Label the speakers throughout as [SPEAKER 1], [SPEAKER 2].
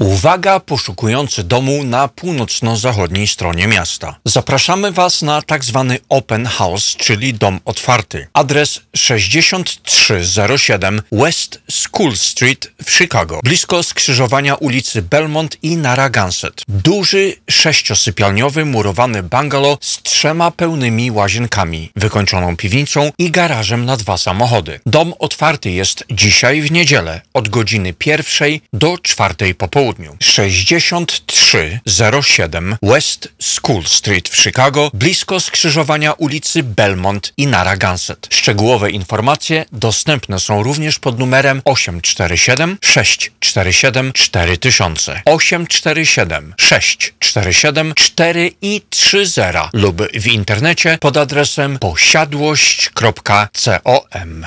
[SPEAKER 1] Uwaga poszukujący domu na północno-zachodniej stronie miasta. Zapraszamy Was na tak zwany open house, czyli dom otwarty. Adres 6307 West School Street w Chicago, blisko skrzyżowania ulicy Belmont i Narragansett. Duży, sześciosypialniowy, murowany bungalow z trzema pełnymi łazienkami, wykończoną piwnicą i garażem na dwa samochody. Dom otwarty jest dzisiaj w niedzielę od godziny pierwszej do czwartej po południu. 6307 West School Street w Chicago, blisko skrzyżowania ulicy Belmont i Narragansett. Szczegółowe informacje dostępne są również pod numerem 847 647 4000 847 647 4 i 30 lub w internecie pod adresem posiadłość.com.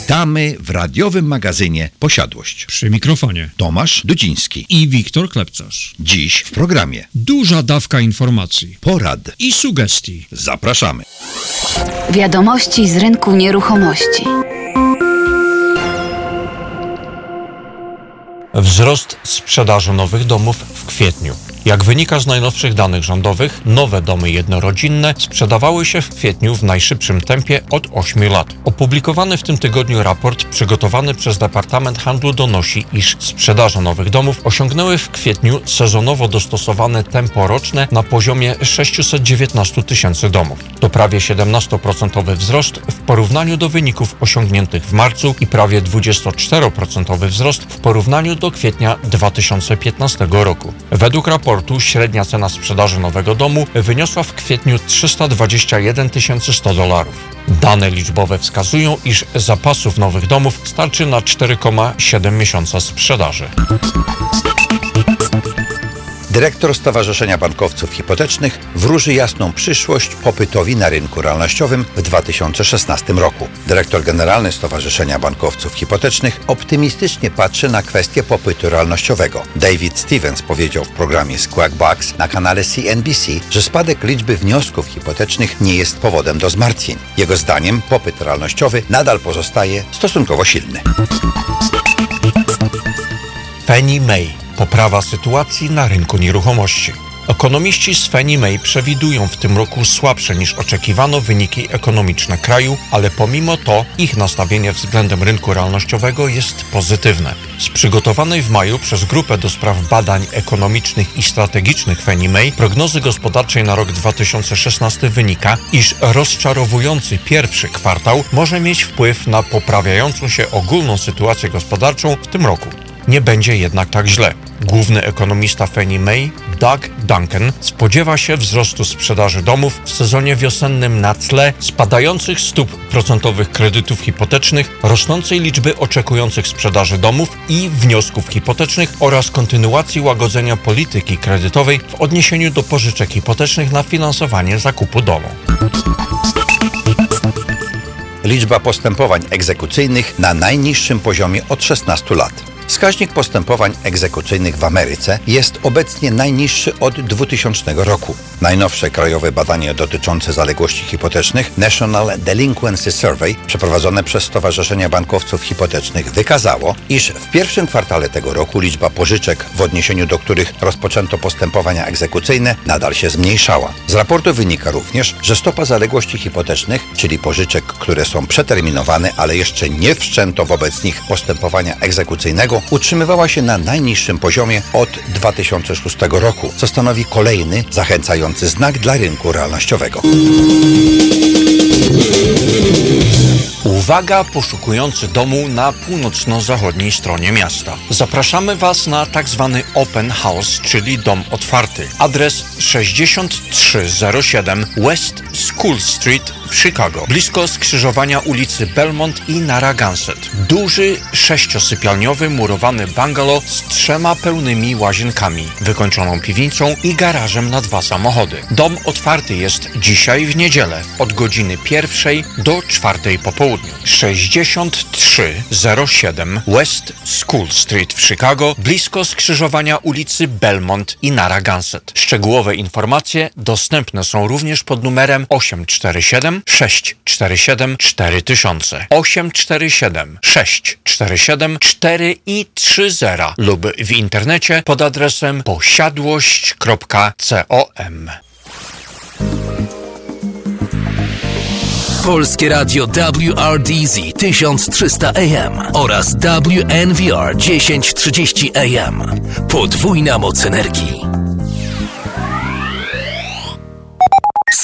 [SPEAKER 2] Witamy w radiowym magazynie Posiadłość.
[SPEAKER 3] Przy mikrofonie
[SPEAKER 2] Tomasz Dudziński.
[SPEAKER 3] i Wiktor Klepcarz.
[SPEAKER 2] Dziś w programie
[SPEAKER 3] Duża dawka informacji
[SPEAKER 2] porad.
[SPEAKER 3] i sugestii.
[SPEAKER 2] Zapraszamy.
[SPEAKER 4] Wiadomości z rynku nieruchomości.
[SPEAKER 1] Wzrost sprzedaży nowych domów w kwietniu. Jak wynika z najnowszych danych rządowych, nowe domy jednorodzinne sprzedawały się w kwietniu w najszybszym tempie od 8 lat. Opublikowany w tym tygodniu raport przygotowany przez Departament Handlu donosi, iż sprzedaże nowych domów osiągnęły w kwietniu sezonowo dostosowane tempo roczne na poziomie 619 tysięcy domów. To prawie 17% wzrost w porównaniu do wyników osiągniętych w marcu i prawie 24% wzrost w porównaniu do kwietnia 2015 roku. Według raportu średnia cena sprzedaży nowego domu wyniosła w kwietniu 321 100 dolarów. Dane liczbowe wskazują, iż zapasów nowych domów starczy na 4,7 miesiąca sprzedaży.
[SPEAKER 2] Dyrektor Stowarzyszenia Bankowców Hipotecznych wróży jasną przyszłość popytowi na rynku realnościowym w 2016 roku. Dyrektor Generalny Stowarzyszenia Bankowców Hipotecznych optymistycznie patrzy na kwestię popytu realnościowego. David Stevens powiedział w programie Squawk Box na kanale CNBC, że spadek liczby wniosków hipotecznych nie jest powodem do zmartwień. Jego zdaniem popyt realnościowy nadal pozostaje stosunkowo silny.
[SPEAKER 1] Fannie Mae. Poprawa sytuacji na rynku nieruchomości. Ekonomiści z Fannie Mae przewidują w tym roku słabsze niż oczekiwano wyniki ekonomiczne kraju, ale pomimo to ich nastawienie względem rynku realnościowego jest pozytywne. Z przygotowanej w maju przez Grupę do Spraw Badań Ekonomicznych i Strategicznych Fannie Mae prognozy gospodarczej na rok 2016 wynika, iż rozczarowujący pierwszy kwartał może mieć wpływ na poprawiającą się ogólną sytuację gospodarczą w tym roku. Nie będzie jednak tak źle. Główny ekonomista Fannie Mae, Doug Duncan, spodziewa się wzrostu sprzedaży domów w sezonie wiosennym na tle spadających stóp procentowych kredytów hipotecznych, rosnącej liczby oczekujących sprzedaży domów i wniosków hipotecznych oraz kontynuacji łagodzenia polityki kredytowej w odniesieniu do pożyczek hipotecznych na finansowanie zakupu domu.
[SPEAKER 2] Liczba postępowań egzekucyjnych na najniższym poziomie od 16 lat. Wskaźnik postępowań egzekucyjnych w Ameryce jest obecnie najniższy od 2000 roku. Najnowsze krajowe badanie dotyczące zaległości hipotecznych National Delinquency Survey przeprowadzone przez Stowarzyszenia Bankowców Hipotecznych wykazało, iż w pierwszym kwartale tego roku liczba pożyczek, w odniesieniu do których rozpoczęto postępowania egzekucyjne, nadal się zmniejszała. Z raportu wynika również, że stopa zaległości hipotecznych, czyli pożyczek, które są przeterminowane, ale jeszcze nie wszczęto wobec nich postępowania egzekucyjnego, Utrzymywała się na najniższym poziomie od 2006 roku, co stanowi kolejny zachęcający znak dla rynku realnościowego.
[SPEAKER 1] Uwaga poszukujący domu na północno-zachodniej stronie miasta. Zapraszamy Was na tak zwany open house, czyli dom otwarty. Adres 6307 West School Street w Chicago, blisko skrzyżowania ulicy Belmont i Narragansett. Duży, sześciosypialniowy, murowany bungalow z trzema pełnymi łazienkami, wykończoną piwnicą i garażem na dwa samochody. Dom otwarty jest dzisiaj w niedzielę od godziny pierwszej do czwartej po południu. 6307 West School Street w Chicago, blisko skrzyżowania ulicy Belmont i Narragansett. Szczegółowe informacje dostępne są również pod numerem 847 647 4000 847 647 4 i 30 lub w internecie pod adresem posiadłość.com.
[SPEAKER 5] Polskie Radio WRDZ 1300 AM oraz WNVR 1030 AM. Podwójna moc energii.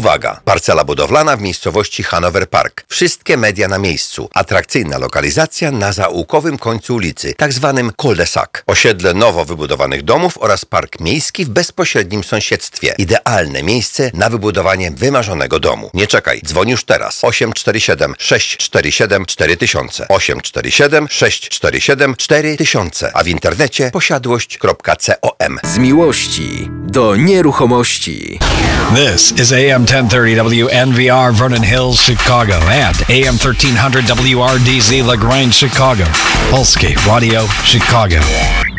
[SPEAKER 2] Uwaga! Parcela budowlana w miejscowości Hanover Park. Wszystkie media na miejscu. Atrakcyjna lokalizacja na zaułkowym końcu ulicy, tak zwanym cul-de-sac. Osiedle nowo wybudowanych domów oraz park miejski w bezpośrednim sąsiedztwie. Idealne miejsce na wybudowanie wymarzonego domu. Nie czekaj, dzwoń już teraz. 847 647 4000 847 647 4000 a w internecie posiadłość.com.
[SPEAKER 6] Z miłości do nieruchomości.
[SPEAKER 7] This is AM 1030 WNVR Vernon Hills, Chicago, and AM 1300 WRDZ LaGrange, Chicago. Polskie Radio Chicago.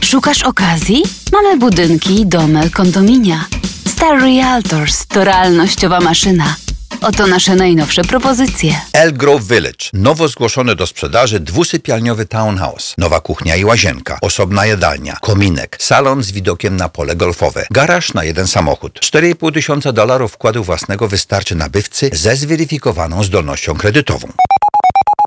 [SPEAKER 4] Szukasz okazji? Mamy budynki, domy, kondominia. Star Realtors to realnościowa maszyna. Oto nasze najnowsze propozycje.
[SPEAKER 2] Elgrove Village. Nowo zgłoszony do sprzedaży dwusypialniowy townhouse. Nowa kuchnia i łazienka. Osobna jadalnia. Kominek. Salon z widokiem na pole golfowe. Garaż na jeden samochód. 4,5 tysiąca dolarów wkładu własnego wystarczy nabywcy ze zweryfikowaną zdolnością kredytową.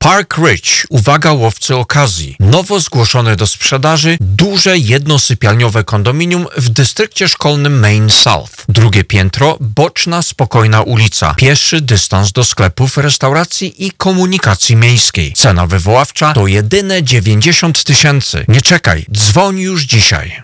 [SPEAKER 1] Park Ridge, uwaga łowcy okazji. Nowo zgłoszone do sprzedaży duże jednosypialniowe kondominium w dystrykcie szkolnym Main South. Drugie piętro, boczna, spokojna ulica. Pieszy dystans do sklepów, restauracji i komunikacji miejskiej. Cena wywoławcza to jedyne 90 tysięcy. Nie czekaj, dzwoń już dzisiaj.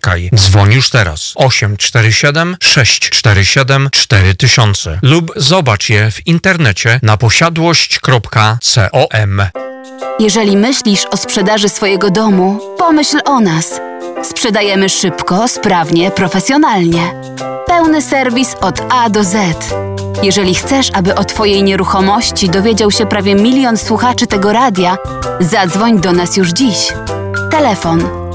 [SPEAKER 1] Dzwoń już teraz. 847 647 4000 lub zobacz je w internecie na posiadłość.com.
[SPEAKER 4] Jeżeli myślisz o sprzedaży swojego domu, pomyśl o nas. Sprzedajemy szybko, sprawnie, profesjonalnie. Pełny serwis od A do Z. Jeżeli chcesz, aby o Twojej nieruchomości dowiedział się prawie milion słuchaczy tego radia, zadzwoń do nas już dziś. Telefon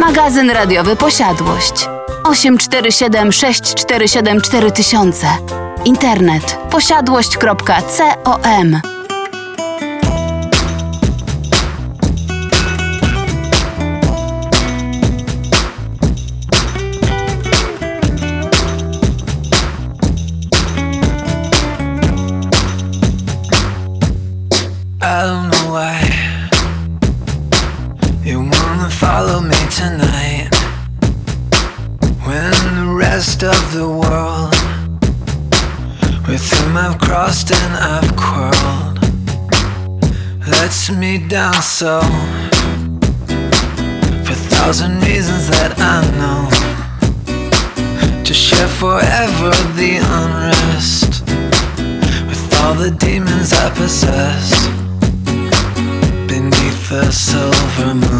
[SPEAKER 4] Magazyn radiowy Posiadłość. 847 647 4000. Internet posiadłość.com
[SPEAKER 8] rest of the world. With whom I've crossed and I've quarreled. Lets me down so. For thousand reasons that I know. To share forever the unrest. With all the demons I possess. Beneath the silver moon.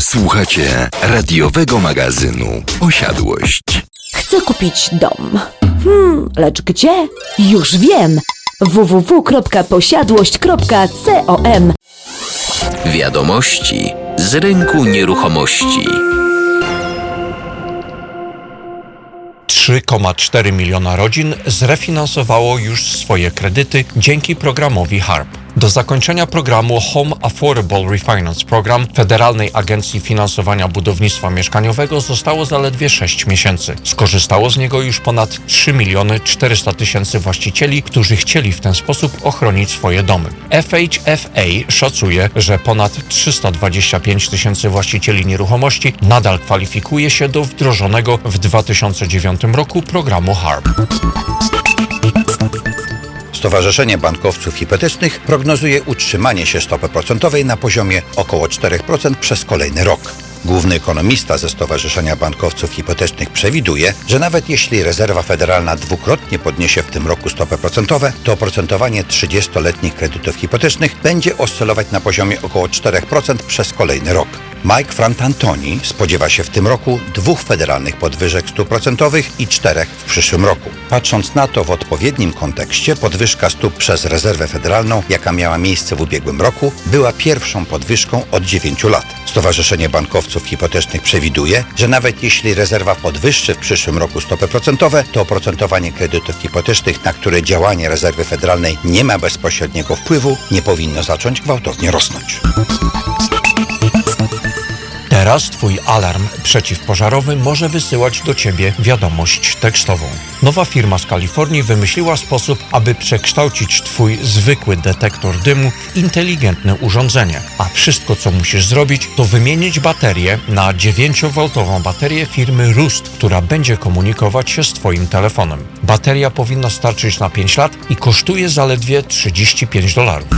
[SPEAKER 6] Słuchacie radiowego magazynu Posiadłość.
[SPEAKER 9] Chcę kupić dom. Hmm, lecz gdzie? Już wiem! www.posiadłość.com
[SPEAKER 6] Wiadomości z rynku nieruchomości.
[SPEAKER 1] 3,4 miliona rodzin zrefinansowało już swoje kredyty dzięki programowi HARP. Do zakończenia programu Home Affordable Refinance Program Federalnej Agencji Finansowania Budownictwa Mieszkaniowego zostało zaledwie 6 miesięcy. Skorzystało z niego już ponad 3 miliony 400 tysięcy właścicieli, którzy chcieli w ten sposób ochronić swoje domy. FHFA szacuje, że ponad 325 tysięcy właścicieli nieruchomości nadal kwalifikuje się do wdrożonego w 2009 roku programu HARP.
[SPEAKER 2] Stowarzyszenie Bankowców Hipotecznych prognozuje utrzymanie się stopy procentowej na poziomie około 4% przez kolejny rok. Główny ekonomista ze Stowarzyszenia Bankowców Hipotecznych przewiduje, że nawet jeśli rezerwa federalna dwukrotnie podniesie w tym roku stopy procentowe, to oprocentowanie 30-letnich kredytów hipotecznych będzie oscylować na poziomie około 4% przez kolejny rok. Mike Frantantoni spodziewa się w tym roku dwóch federalnych podwyżek stóp procentowych i czterech w przyszłym roku. Patrząc na to w odpowiednim kontekście, podwyżka stóp przez rezerwę federalną, jaka miała miejsce w ubiegłym roku, była pierwszą podwyżką od 9 lat. Stowarzyszenie Bankowców Hipotecznych przewiduje, że nawet jeśli rezerwa podwyższy w przyszłym roku stopy procentowe, to oprocentowanie kredytów hipotecznych, na które działanie rezerwy federalnej nie ma bezpośredniego wpływu, nie powinno zacząć gwałtownie rosnąć.
[SPEAKER 1] Teraz Twój alarm przeciwpożarowy może wysyłać do Ciebie wiadomość tekstową. Nowa firma z Kalifornii wymyśliła sposób, aby przekształcić Twój zwykły detektor dymu w inteligentne urządzenie. A wszystko, co musisz zrobić, to wymienić baterię na 9V baterię firmy Rust, która będzie komunikować się z Twoim telefonem. Bateria powinna starczyć na 5 lat i kosztuje zaledwie 35 dolarów.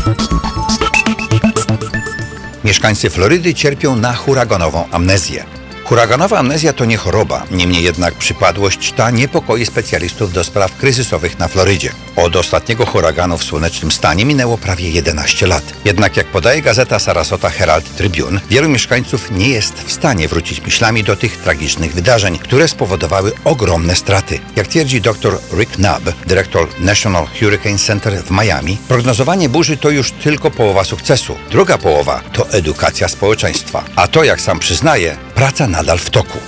[SPEAKER 2] Mieszkańcy Florydy cierpią na huraganową amnezję. Huraganowa amnezja to nie choroba, niemniej jednak przypadłość ta niepokoi specjalistów do spraw kryzysowych na Florydzie. Od ostatniego huraganu w słonecznym stanie minęło prawie 11 lat. Jednak jak podaje gazeta Sarasota Herald Tribune, wielu mieszkańców nie jest w stanie wrócić myślami do tych tragicznych wydarzeń, które spowodowały ogromne straty. Jak twierdzi dr Rick Knabb, dyrektor National Hurricane Center w Miami, prognozowanie burzy to już tylko połowa sukcesu. Druga połowa to edukacja społeczeństwa. A to, jak sam przyznaje, praca nadal w toku.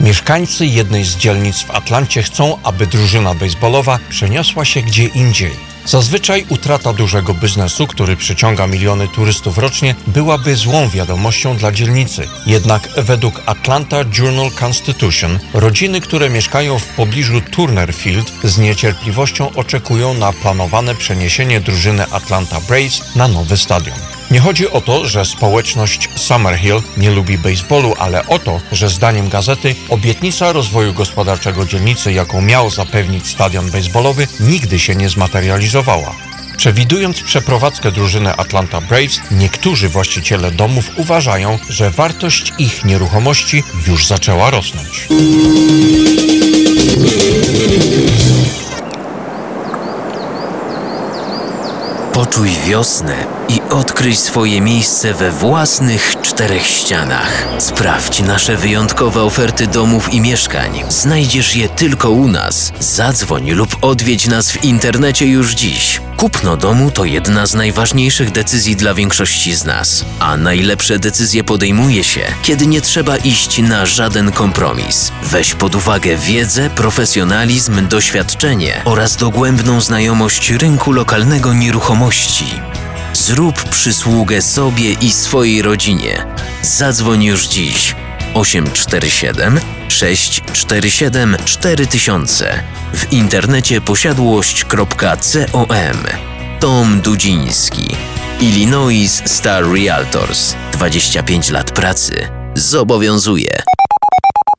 [SPEAKER 1] Mieszkańcy jednej z dzielnic w Atlancie chcą, aby drużyna baseballowa przeniosła się gdzie indziej. Zazwyczaj utrata dużego biznesu, który przyciąga miliony turystów rocznie, byłaby złą wiadomością dla dzielnicy. Jednak według Atlanta Journal Constitution rodziny, które mieszkają w pobliżu Turner Field z niecierpliwością oczekują na planowane przeniesienie drużyny Atlanta Braves na nowy stadion. Nie chodzi o to, że społeczność Summerhill nie lubi baseballu, ale o to, że zdaniem gazety obietnica rozwoju gospodarczego dzielnicy, jaką miał zapewnić stadion baseballowy, nigdy się nie zmaterializowała. Przewidując przeprowadzkę drużyny Atlanta Braves, niektórzy właściciele domów uważają, że wartość ich nieruchomości już zaczęła rosnąć.
[SPEAKER 6] Poczuj wiosnę i odkryj swoje miejsce we własnych czterech ścianach. Sprawdź nasze wyjątkowe oferty domów i mieszkań. Znajdziesz je tylko u nas. Zadzwoń lub odwiedź nas w internecie już dziś. Kupno domu to jedna z najważniejszych decyzji dla większości z nas, a najlepsze decyzje podejmuje się, kiedy nie trzeba iść na żaden kompromis. Weź pod uwagę wiedzę, profesjonalizm, doświadczenie oraz dogłębną znajomość rynku lokalnego nieruchomości. Zrób przysługę sobie i swojej rodzinie. Zadzwoń już dziś 847 647 4000 w internecie posiadłość.com. Tom Dudziński, Illinois Star Realtors. 25 lat pracy zobowiązuje.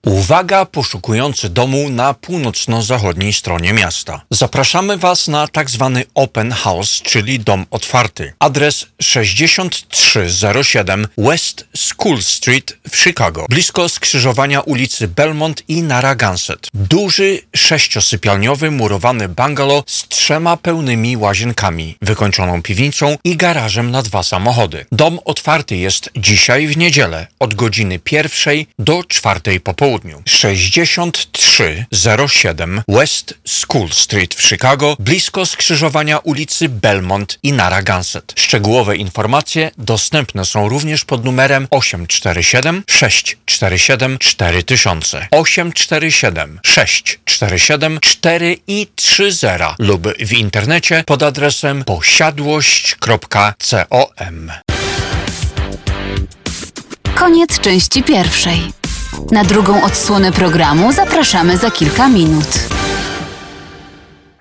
[SPEAKER 1] Uwaga poszukujący domu na północno-zachodniej stronie miasta. Zapraszamy Was na tak zwany open house, czyli dom otwarty. Adres 6307 West School Street w Chicago, blisko skrzyżowania ulicy Belmont i Narragansett. Duży, sześciosypialniowy, murowany bungalow z trzema pełnymi łazienkami, wykończoną piwnicą i garażem na dwa samochody. Dom otwarty jest dzisiaj w niedzielę od godziny pierwszej do czwartej po południu. 6307 West School Street w Chicago, blisko skrzyżowania ulicy Belmont i Narragansett. Szczegółowe informacje dostępne są również pod numerem 847 647 4000 847 647 4 i 30 lub w internecie pod adresem posiadłość.com.
[SPEAKER 4] Koniec części pierwszej. Na drugą odsłonę programu zapraszamy za kilka minut.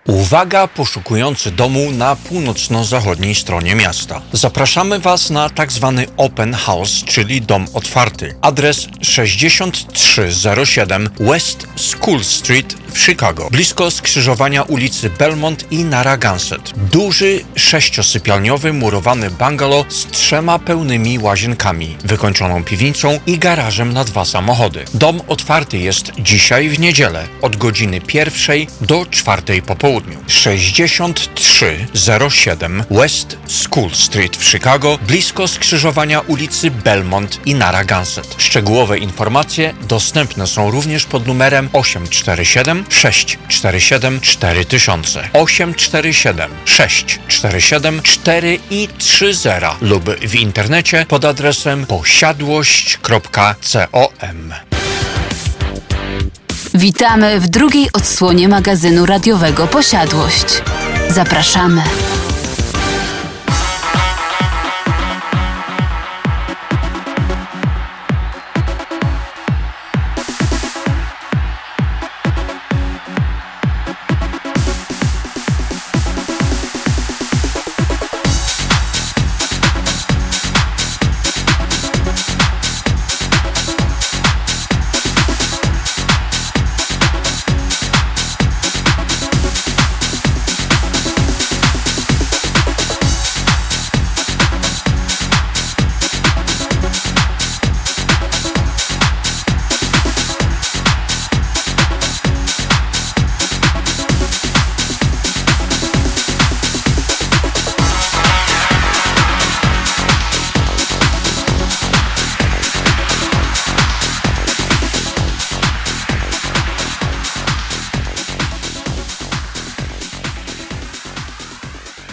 [SPEAKER 1] Uwaga poszukujący domu na północno-zachodniej stronie miasta. Zapraszamy Was na tak zwany open house, czyli dom otwarty. Adres 6307 West School Street w Chicago, blisko skrzyżowania ulicy Belmont i Narragansett. Duży, sześciosypialniowy, murowany bungalow z trzema pełnymi łazienkami, wykończoną piwnicą i garażem na dwa samochody. Dom otwarty jest dzisiaj w niedzielę od godziny pierwszej do czwartej po południu. 6307 West School Street w Chicago, blisko skrzyżowania ulicy Belmont i Narragansett. Szczegółowe informacje dostępne są również pod numerem 847 647 4000 847 647 4 i 30 lub w internecie pod adresem posiadłość.com.
[SPEAKER 4] Witamy w drugiej odsłonie magazynu radiowego Posiadłość. Zapraszamy.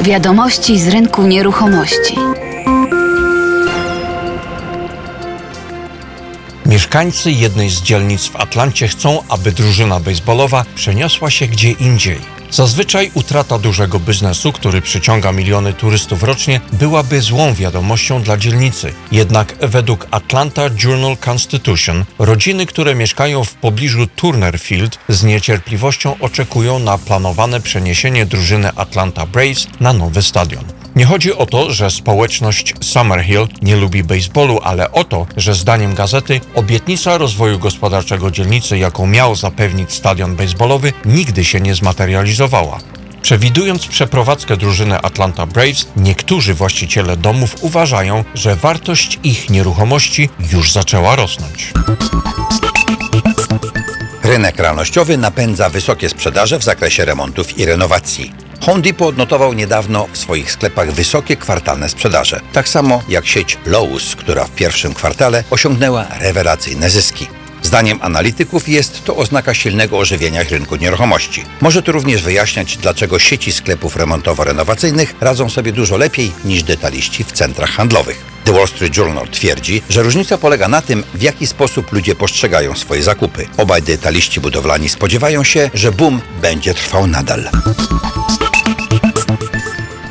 [SPEAKER 4] Wiadomości z rynku nieruchomości.
[SPEAKER 1] Mieszkańcy jednej z dzielnic w Atlancie chcą, aby drużyna baseballowa przeniosła się gdzie indziej. Zazwyczaj utrata dużego biznesu, który przyciąga miliony turystów rocznie, byłaby złą wiadomością dla dzielnicy. Jednak według Atlanta Journal Constitution rodziny, które mieszkają w pobliżu Turner Field z niecierpliwością oczekują na planowane przeniesienie drużyny Atlanta Braves na nowy stadion. Nie chodzi o to, że społeczność Summerhill nie lubi baseballu, ale o to, że zdaniem gazety obietnica rozwoju gospodarczego dzielnicy, jaką miał zapewnić stadion baseballowy, nigdy się nie zmaterializowała. Przewidując przeprowadzkę drużyny Atlanta Braves, niektórzy właściciele domów uważają, że wartość ich nieruchomości już zaczęła rosnąć.
[SPEAKER 2] Rynek realnościowy napędza wysokie sprzedaże w zakresie remontów i renowacji. Home Depot odnotował niedawno w swoich sklepach wysokie kwartalne sprzedaże. Tak samo jak sieć Lowe's, która w pierwszym kwartale osiągnęła rewelacyjne zyski. Zdaniem analityków jest to oznaka silnego ożywienia rynku nieruchomości. Może to również wyjaśniać, dlaczego sieci sklepów remontowo-renowacyjnych radzą sobie dużo lepiej niż detaliści w centrach handlowych. The Wall Street Journal twierdzi, że różnica polega na tym, w jaki sposób ludzie postrzegają swoje zakupy. Obaj detaliści budowlani spodziewają się, że boom będzie trwał nadal.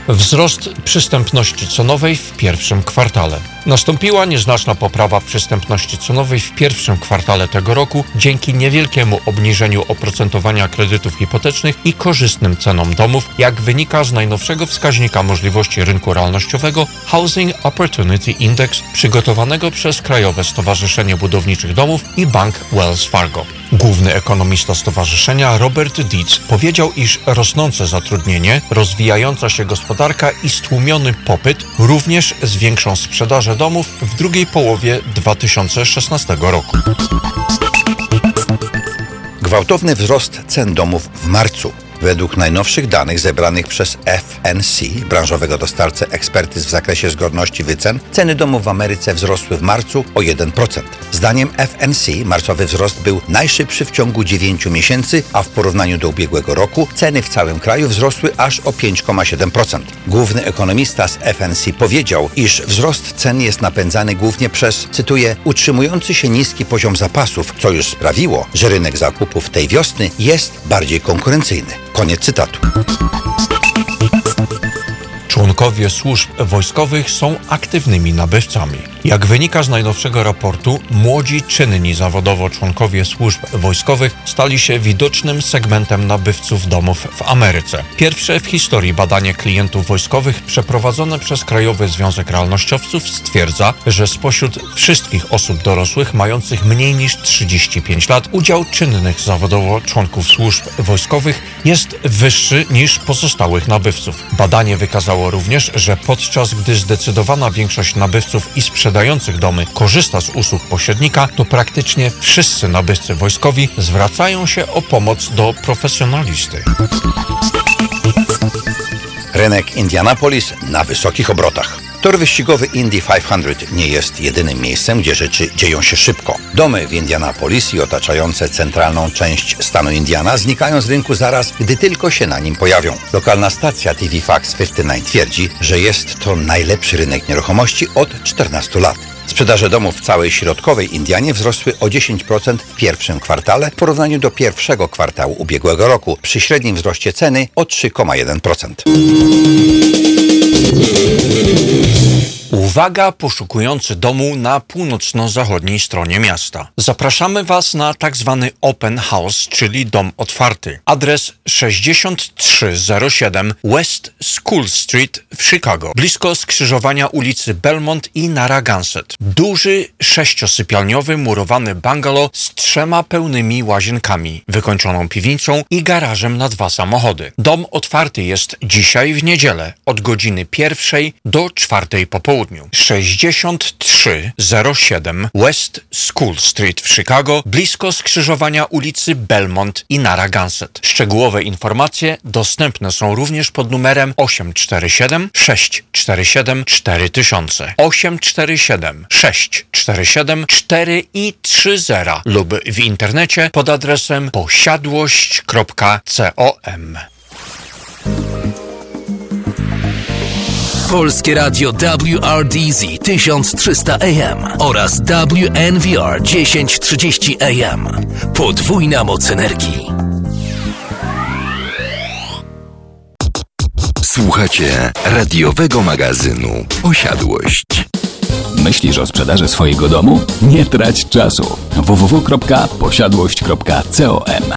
[SPEAKER 1] Wzrost przystępności cenowej w pierwszym kwartale. Nastąpiła nieznaczna poprawa przystępności cenowej w pierwszym kwartale tego roku dzięki niewielkiemu obniżeniu oprocentowania kredytów hipotecznych i korzystnym cenom domów, jak wynika z najnowszego wskaźnika możliwości rynku realnościowego Housing Opportunity Index przygotowanego przez Krajowe Stowarzyszenie Budowniczych Domów i Bank Wells Fargo. Główny ekonomista stowarzyszenia Robert Dietz powiedział, iż rosnące zatrudnienie, rozwijająca się gospodarka i stłumiony popyt również zwiększą sprzedaż domów w drugiej połowie 2016 roku.
[SPEAKER 2] Gwałtowny wzrost cen domów w marcu. Według najnowszych danych zebranych przez FNC, branżowego dostarcę ekspertyz w zakresie zgodności wycen, ceny domów w Ameryce wzrosły w marcu o 1%. Zdaniem FNC marcowy wzrost był najszybszy w ciągu 9 miesięcy, a w porównaniu do ubiegłego roku ceny w całym kraju wzrosły aż o 5,7%. Główny ekonomista z FNC powiedział, iż wzrost cen jest napędzany głównie przez, cytuję, utrzymujący się niski poziom zapasów, co już sprawiło, że rynek zakupów tej wiosny jest bardziej konkurencyjny. Koniec cytatu.
[SPEAKER 1] Członkowie służb wojskowych są aktywnymi nabywcami. Jak wynika z najnowszego raportu, młodzi, czynni zawodowo członkowie służb wojskowych stali się widocznym segmentem nabywców domów w Ameryce. Pierwsze w historii badanie klientów wojskowych przeprowadzone przez Krajowy Związek Realnościowców stwierdza, że spośród wszystkich osób dorosłych mających mniej niż 35 lat udział czynnych zawodowo członków służb wojskowych jest wyższy niż pozostałych nabywców. Badanie wykazało również, że podczas gdy zdecydowana większość nabywców i sprzedających domy korzysta z usług pośrednika, to praktycznie wszyscy nabywcy wojskowi zwracają się o pomoc do profesjonalisty.
[SPEAKER 2] Rynek Indianapolis na wysokich obrotach. Tor wyścigowy Indy 500 nie jest jedynym miejscem, gdzie rzeczy dzieją się szybko. Domy w Indianapolis i otaczające centralną część stanu Indiana znikają z rynku zaraz, gdy tylko się na nim pojawią. Lokalna stacja TV Fax 59 twierdzi, że jest to najlepszy rynek nieruchomości od 14 lat. Sprzedaże domów w całej środkowej Indianie wzrosły o 10% w pierwszym kwartale w porównaniu do pierwszego kwartału ubiegłego roku, przy średnim wzroście ceny o 3,1%.
[SPEAKER 1] Uwaga poszukujący domu na północno-zachodniej stronie miasta. Zapraszamy Was na tak zwany open house, czyli dom otwarty. Adres 6307 West School Street w Chicago, blisko skrzyżowania ulicy Belmont i Narragansett. Duży, sześciosypialniowy, murowany bungalow z trzema pełnymi łazienkami, wykończoną piwnicą i garażem na dwa samochody. Dom otwarty jest dzisiaj w niedzielę od godziny pierwszej do czwartej po południu. 6307 West School Street w Chicago, blisko skrzyżowania ulicy Belmont i Narragansett. Szczegółowe informacje dostępne są również pod numerem 847 647 4000 847 647 4 i 30 lub w internecie pod adresem posiadłość.com.
[SPEAKER 6] Polskie Radio WRDZ 1300 AM oraz WNVR 1030 AM. Podwójna moc energii.
[SPEAKER 10] Słuchacie radiowego magazynu Posiadłość.
[SPEAKER 11] Myślisz o sprzedaży swojego domu? Nie trać czasu. www.posiadłość.com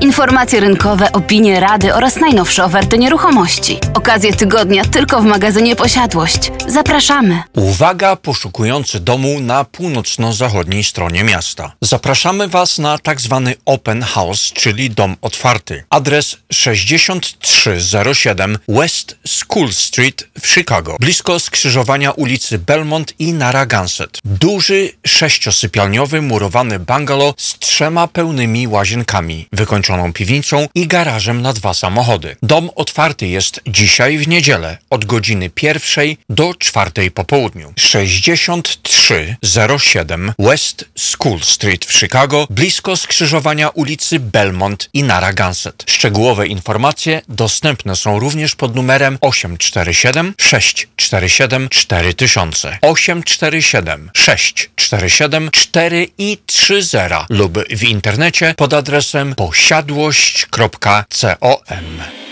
[SPEAKER 4] Informacje rynkowe, opinie, rady oraz najnowsze oferty nieruchomości. Okazje tygodnia tylko w magazynie Posiadłość. Zapraszamy.
[SPEAKER 1] Uwaga poszukujący domu na północno-zachodniej stronie miasta. Zapraszamy Was na tak zwany open house, czyli dom otwarty. Adres 6307 West School Street w Chicago, blisko skrzyżowania ulicy Belmont i Narragansett. Duży, sześciosypialniowy, murowany bungalow z trzema pełnymi łazienkami, wykończoną piwnicą i garażem na dwa samochody. Dom otwarty jest dzisiaj w niedzielę od godziny pierwszej do czwartej po południu. 6307 West School Street w Chicago, blisko skrzyżowania ulicy Belmont i Narragansett. Szczegółowe informacje dostępne są również pod numerem 847 647 4000 847 647 4 i 30 lub w internecie pod adresem posiadłość.com.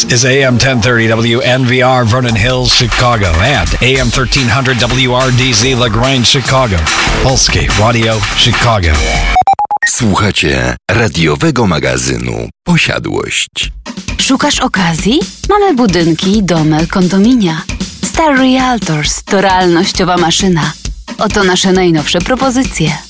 [SPEAKER 7] This is AM 1030 WNVR Vernon Hills, Chicago, and AM 1300 WRDZ LaGrange, Chicago. Polskie Radio Chicago.
[SPEAKER 10] Słuchacie radiowego magazynu Posiadłość.
[SPEAKER 4] Szukasz okazji? Mamy budynki, domy, kondominia. Star Realtors to realnościowa maszyna. Oto nasze najnowsze propozycje.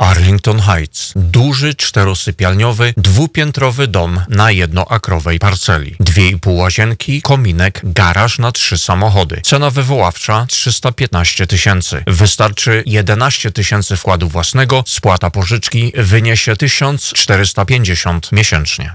[SPEAKER 1] Arlington Heights. Duży, czterosypialniowy, dwupiętrowy dom na jednoakrowej parceli. Dwie i pół łazienki, kominek, garaż na trzy samochody. Cena wywoławcza 315 tysięcy. Wystarczy 11 tysięcy wkładu własnego, spłata pożyczki wyniesie 1450 miesięcznie.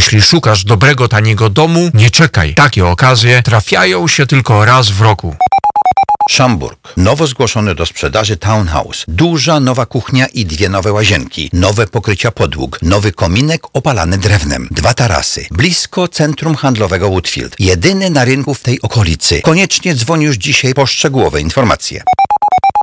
[SPEAKER 1] Jeśli szukasz dobrego, taniego domu, nie czekaj. Takie okazje trafiają się tylko raz w roku.
[SPEAKER 2] Szamburg. Nowo zgłoszony do sprzedaży townhouse. Duża nowa kuchnia i dwie nowe łazienki. Nowe pokrycia podłóg. Nowy kominek opalany drewnem. Dwa tarasy. Blisko centrum handlowego Woodfield. Jedyny na rynku w tej okolicy. Koniecznie dzwoń już dzisiaj po szczegółowe informacje.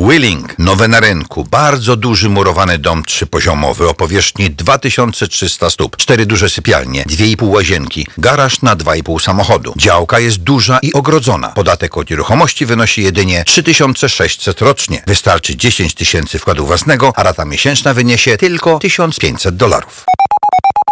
[SPEAKER 2] Willing, nowe na rynku, bardzo duży murowany dom trzypoziomowy o powierzchni 2300 stóp, cztery duże sypialnie, dwie i pół łazienki, garaż na dwa i pół samochodu. Działka jest duża i ogrodzona. Podatek od nieruchomości wynosi jedynie 3600 rocznie. Wystarczy 10 tysięcy wkładu własnego, a rata miesięczna wyniesie tylko 1500 dolarów.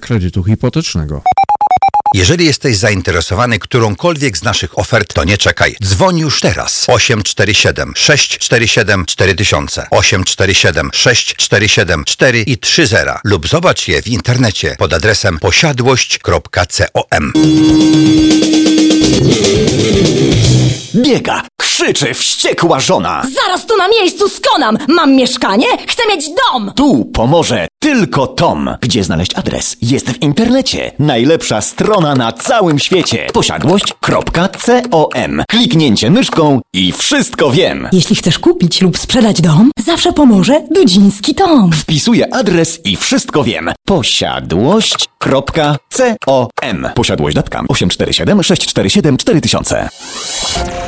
[SPEAKER 3] kredytu hipotecznego.
[SPEAKER 2] Jeżeli jesteś zainteresowany którąkolwiek z naszych ofert, to nie czekaj. Dzwoń już teraz. 847 647 4000 847 647 4 i 30 lub zobacz je w internecie pod adresem posiadłość.com.
[SPEAKER 12] Biega, krzyczy wściekła żona.
[SPEAKER 9] Zaraz tu na miejscu skonam! Mam mieszkanie, chcę mieć dom!
[SPEAKER 12] Tu pomoże tylko Tom. Gdzie znaleźć adres? Jest w internecie. Najlepsza strona na całym świecie. Posiadłość.com. Kliknięcie myszką i wszystko wiem.
[SPEAKER 9] Jeśli chcesz kupić lub sprzedać dom, zawsze pomoże Dudziński Tom.
[SPEAKER 12] Wpisuję adres i wszystko wiem. Posiadłość.com. Posiadłość.com 847 647 4000.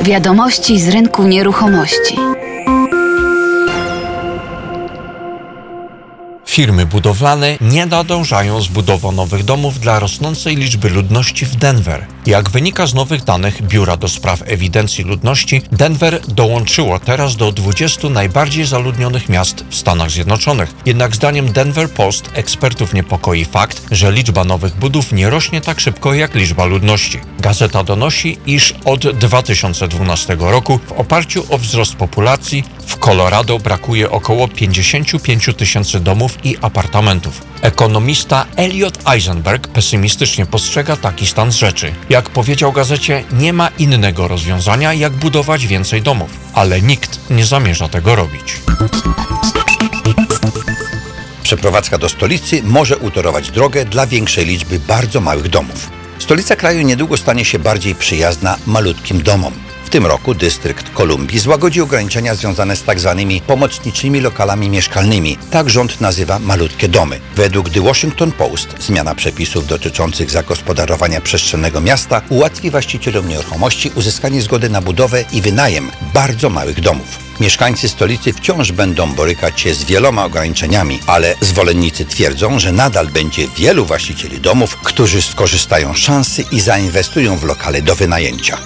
[SPEAKER 4] Wiadomości z rynku nieruchomości.
[SPEAKER 1] Firmy budowlane nie nadążają z budową nowych domów dla rosnącej liczby ludności w Denver. Jak wynika z nowych danych Biura do Spraw Ewidencji Ludności, Denver dołączyło teraz do 20 najbardziej zaludnionych miast w Stanach Zjednoczonych. Jednak zdaniem Denver Post ekspertów niepokoi fakt, że liczba nowych budów nie rośnie tak szybko jak liczba ludności. Gazeta donosi, iż od 2012 roku w oparciu o wzrost populacji w Colorado brakuje około 55 tysięcy domów i apartamentów. Ekonomista Elliot Eisenberg pesymistycznie postrzega taki stan rzeczy. Jak powiedział gazecie, nie ma innego rozwiązania, jak budować więcej domów, ale nikt nie zamierza tego robić.
[SPEAKER 2] Przeprowadzka do stolicy może utorować drogę dla większej liczby bardzo małych domów. Stolica kraju niedługo stanie się bardziej przyjazna malutkim domom. W tym roku dystrykt Kolumbii złagodzi ograniczenia związane z tak zwanymi pomocniczymi lokalami mieszkalnymi. Tak rząd nazywa malutkie domy. Według The Washington Post zmiana przepisów dotyczących zagospodarowania przestrzennego miasta ułatwi właścicielom nieruchomości uzyskanie zgody na budowę i wynajem bardzo małych domów. Mieszkańcy stolicy wciąż będą borykać się z wieloma ograniczeniami, ale zwolennicy twierdzą, że nadal będzie wielu właścicieli domów, którzy skorzystają z szansy i zainwestują w lokale do wynajęcia.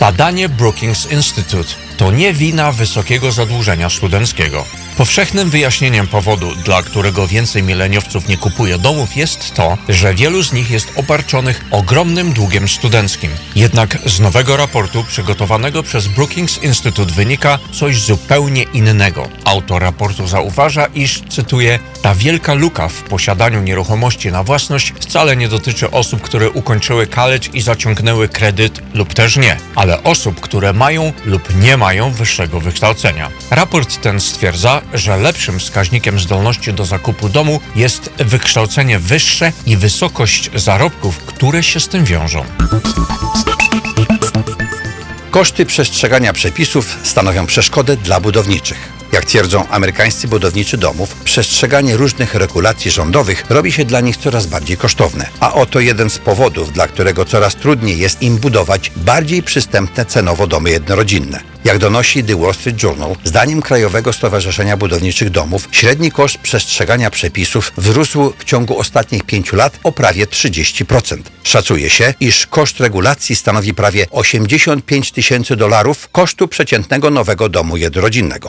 [SPEAKER 1] Badanie Brookings Institute to nie wina wysokiego zadłużenia studenckiego. Powszechnym wyjaśnieniem powodu, dla którego więcej mileniowców nie kupuje domów, jest to, że wielu z nich jest obarczonych ogromnym długiem studenckim. Jednak z nowego raportu przygotowanego przez Brookings Institute wynika coś zupełnie innego. Autor raportu zauważa, iż, cytuję, ta wielka luka w posiadaniu nieruchomości na własność wcale nie dotyczy osób, które ukończyły college i zaciągnęły kredyt lub też nie, ale osób, które mają lub nie mają wyższego wykształcenia. Raport ten stwierdza, że lepszym wskaźnikiem zdolności do zakupu domu jest wykształcenie wyższe i wysokość zarobków, które się z tym wiążą.
[SPEAKER 2] Koszty przestrzegania przepisów stanowią przeszkodę dla budowniczych. Jak twierdzą amerykańscy budowniczy domów, przestrzeganie różnych regulacji rządowych robi się dla nich coraz bardziej kosztowne. A oto jeden z powodów, dla którego coraz trudniej jest im budować bardziej przystępne cenowo domy jednorodzinne. Jak donosi The Wall Street Journal, zdaniem Krajowego Stowarzyszenia Budowniczych Domów, średni koszt przestrzegania przepisów wzrósł w ciągu ostatnich pięciu lat o prawie 30%. Szacuje się, iż koszt regulacji stanowi prawie 85 tysięcy dolarów kosztu przeciętnego nowego domu jednorodzinnego.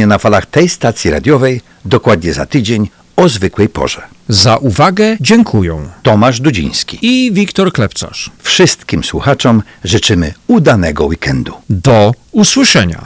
[SPEAKER 2] ponownie na falach tej stacji radiowej dokładnie za tydzień o zwykłej porze.
[SPEAKER 3] Za uwagę dziękuję.
[SPEAKER 2] Tomasz Dudziński
[SPEAKER 3] i Wiktor Klepcarz.
[SPEAKER 2] Wszystkim słuchaczom życzymy udanego weekendu.
[SPEAKER 3] Do usłyszenia.